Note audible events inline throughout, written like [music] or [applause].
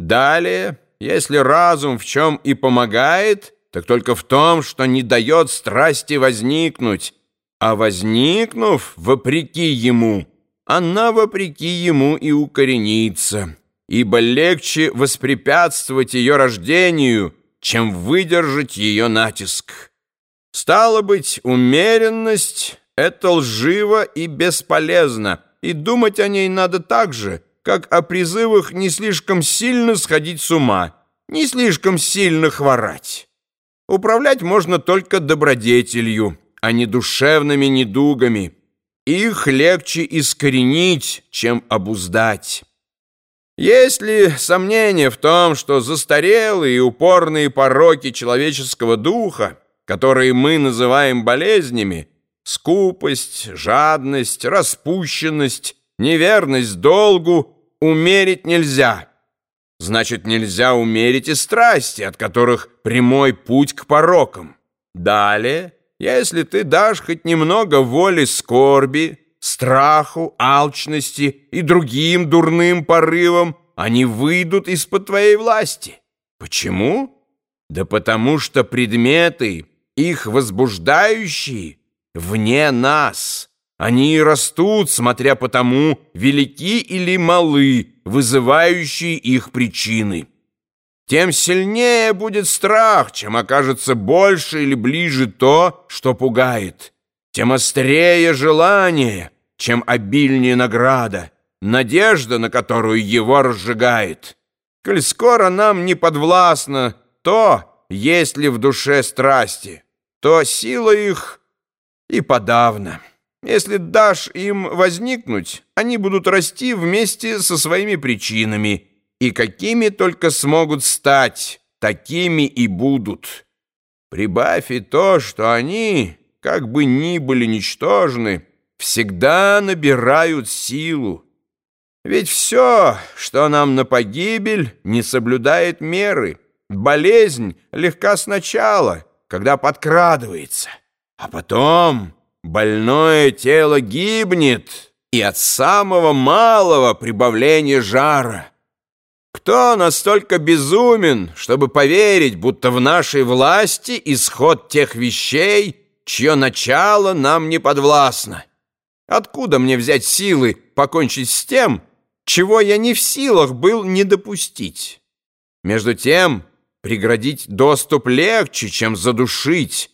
Далее, если разум в чем и помогает, так только в том, что не дает страсти возникнуть, а возникнув, вопреки ему, она вопреки ему и укоренится, ибо легче воспрепятствовать ее рождению, чем выдержать ее натиск. Стало быть, умеренность — это лживо и бесполезно, и думать о ней надо так же, как о призывах не слишком сильно сходить с ума, не слишком сильно хворать. Управлять можно только добродетелью, а не душевными недугами. Их легче искоренить, чем обуздать. Есть ли сомнение в том, что застарелые и упорные пороки человеческого духа, которые мы называем болезнями, скупость, жадность, распущенность, неверность долгу, умерить нельзя. Значит, нельзя умерить и страсти, от которых прямой путь к порокам. Далее, если ты дашь хоть немного воли скорби, страху, алчности и другим дурным порывам, они выйдут из-под твоей власти. Почему? Да потому что предметы, их возбуждающие, вне нас. Они растут, смотря по тому, велики или малы, вызывающие их причины. Тем сильнее будет страх, чем окажется больше или ближе то, что пугает. Тем острее желание, чем обильнее награда, надежда, на которую его разжигает. Коль скоро нам не подвластно то, есть ли в душе страсти, то сила их и подавно. Если дашь им возникнуть, они будут расти вместе со своими причинами, и какими только смогут стать, такими и будут. Прибавь и то, что они, как бы ни были ничтожны, всегда набирают силу. Ведь все, что нам на погибель, не соблюдает меры. Болезнь легка сначала, когда подкрадывается, а потом... Больное тело гибнет и от самого малого прибавления жара. Кто настолько безумен, чтобы поверить, будто в нашей власти исход тех вещей, чье начало нам не подвластно? Откуда мне взять силы покончить с тем, чего я не в силах был не допустить? Между тем, преградить доступ легче, чем задушить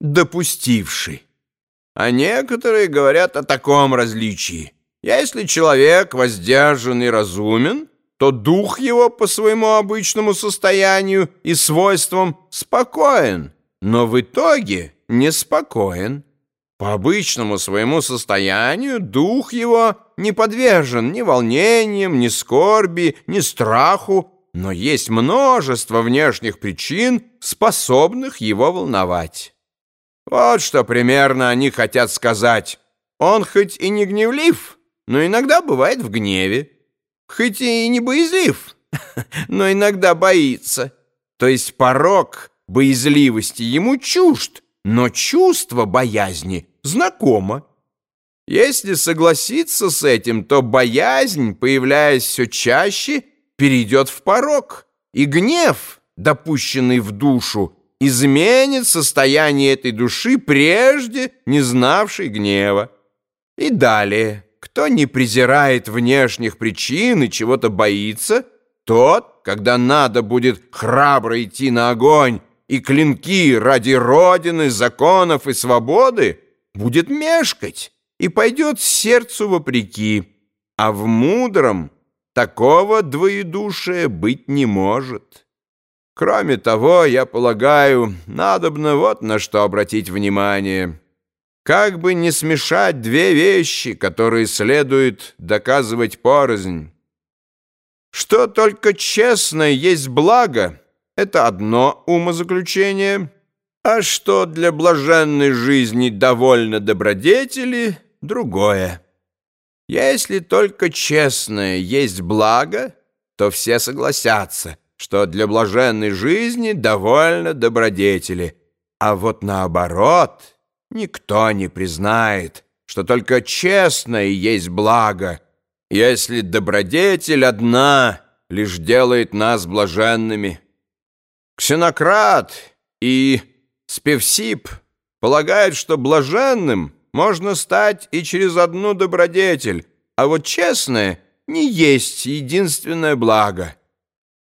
допустивший. А некоторые говорят о таком различии. Если человек воздержан и разумен, то дух его по своему обычному состоянию и свойствам спокоен, но в итоге неспокоен. По обычному своему состоянию дух его не подвержен ни волнениям, ни скорби, ни страху, но есть множество внешних причин, способных его волновать. Вот что примерно они хотят сказать. Он хоть и не гневлив, но иногда бывает в гневе. Хоть и не боязлив, [laughs] но иногда боится. То есть порог боязливости ему чужд, но чувство боязни знакомо. Если согласиться с этим, то боязнь, появляясь все чаще, перейдет в порог, и гнев, допущенный в душу, изменит состояние этой души, прежде не знавшей гнева. И далее, кто не презирает внешних причин и чего-то боится, тот, когда надо будет храбро идти на огонь и клинки ради Родины, законов и свободы, будет мешкать и пойдет сердцу вопреки, а в мудром такого двоедушия быть не может». Кроме того, я полагаю, надобно вот на что обратить внимание. Как бы не смешать две вещи, которые следует доказывать порознь. Что только честное есть благо, это одно умозаключение, а что для блаженной жизни довольно добродетели, другое. Если только честное есть благо, то все согласятся — что для блаженной жизни довольно добродетели, а вот наоборот никто не признает, что только честное есть благо, если добродетель одна лишь делает нас блаженными. Ксенократ и Спевсип полагают, что блаженным можно стать и через одну добродетель, а вот честное не есть единственное благо.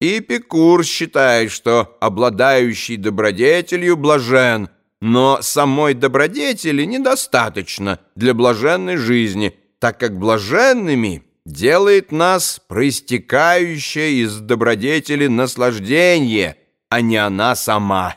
И Эпикур считает, что обладающий добродетелью блажен, но самой добродетели недостаточно для блаженной жизни, так как блаженными делает нас проистекающее из добродетели наслаждение, а не она сама.